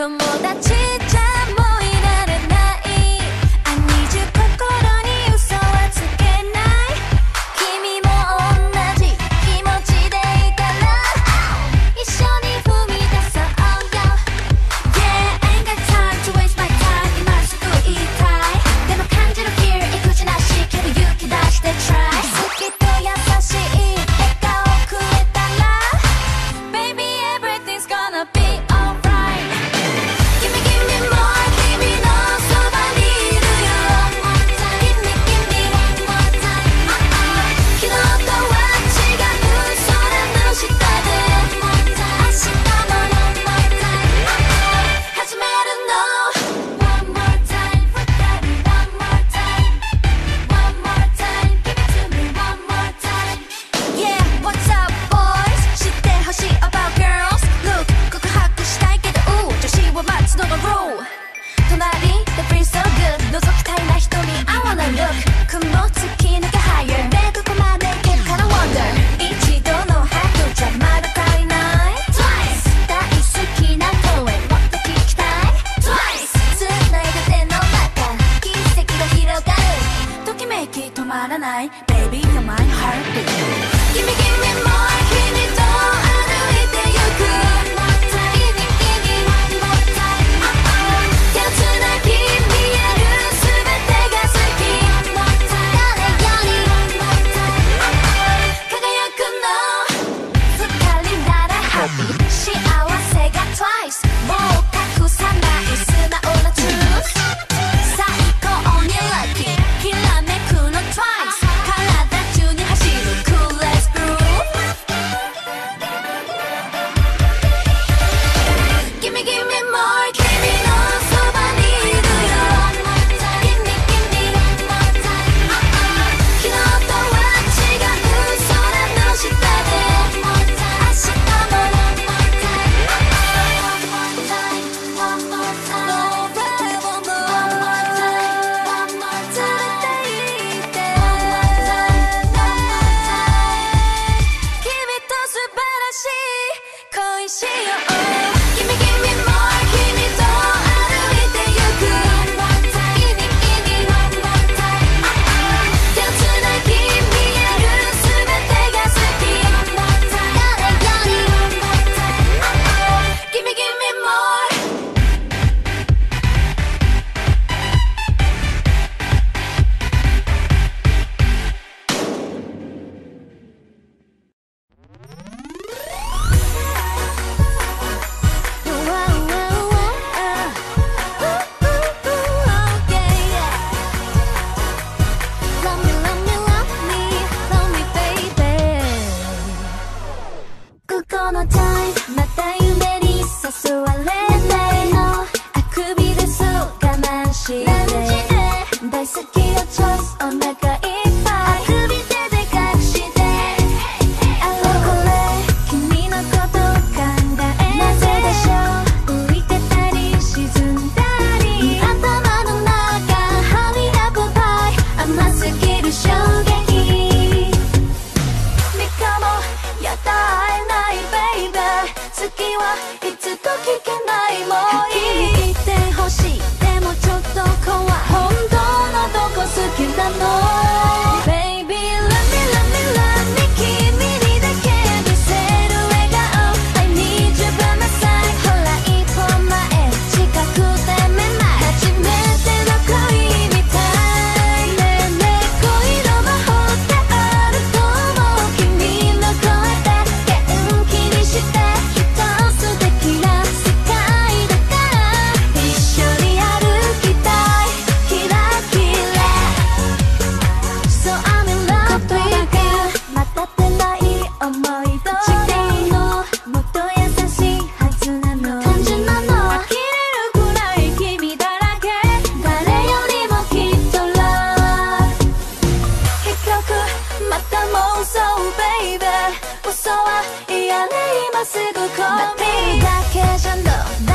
보통보다 진짜 のチャイまたすぐ込み。だけじゃ No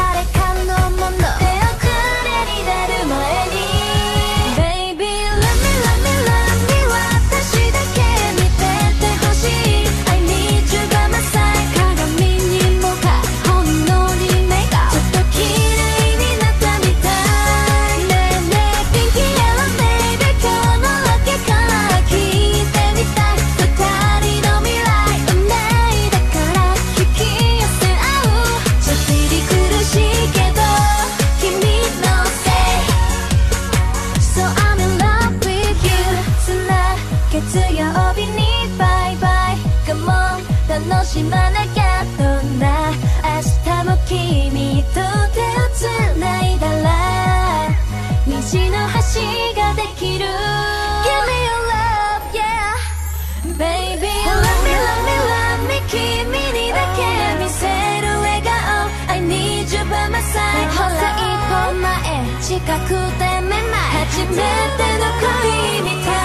橋ができる Give me your love, yeah Baby, love me, love me, love me 君にだけ見せる笑顔 I need you by my side ほら一歩前近くてめまい初めての恋みたい